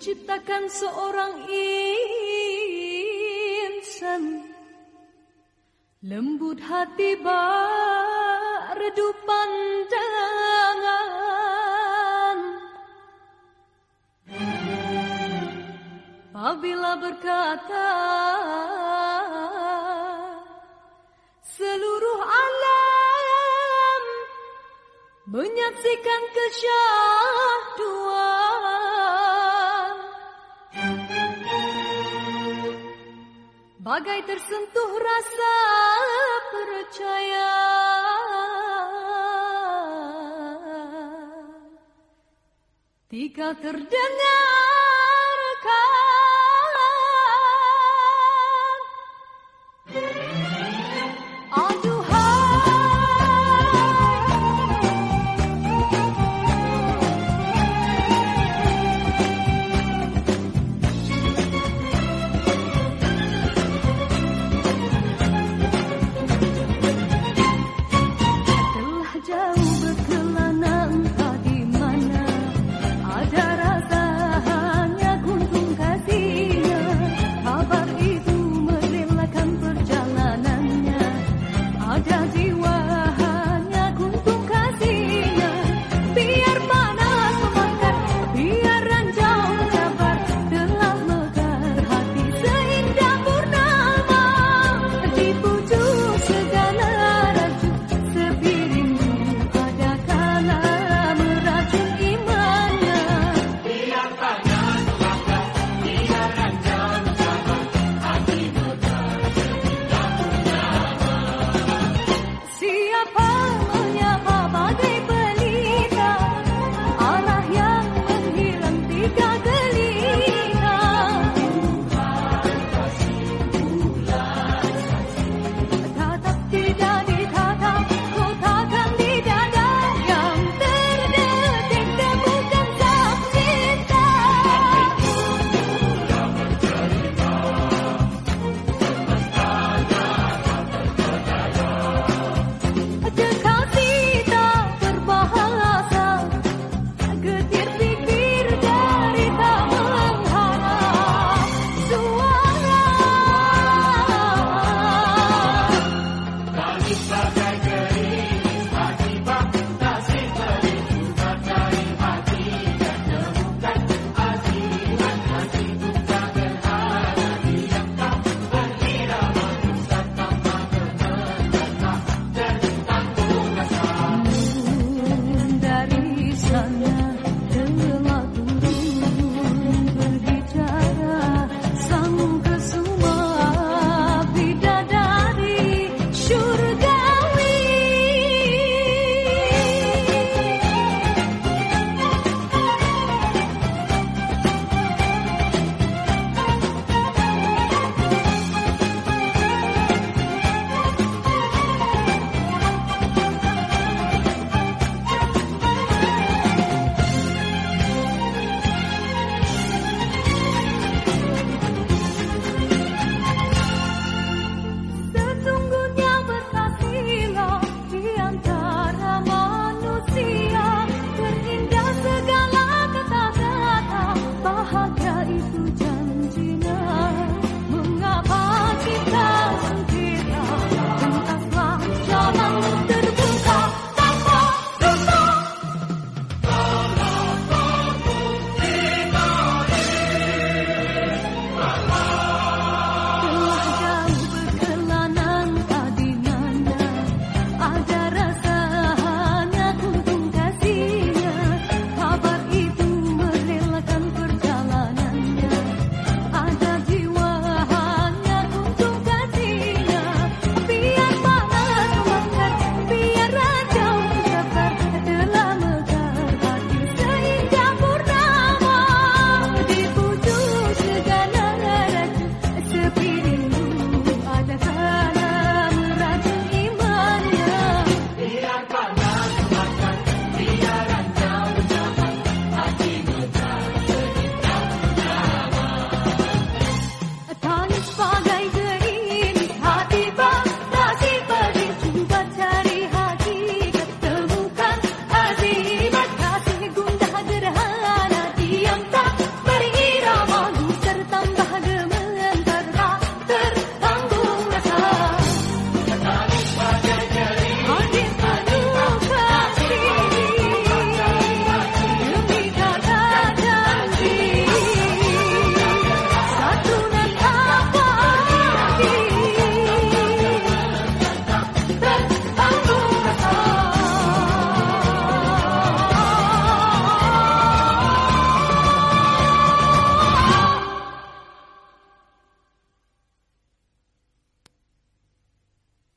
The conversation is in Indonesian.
diciptakan seorang insan. Lembut hati berdu pandangan Apabila berkata Seluruh alam Menyaksikan kesyahduan Bagai tersentuh rasa percaya. Tika terdengarkan goodbye.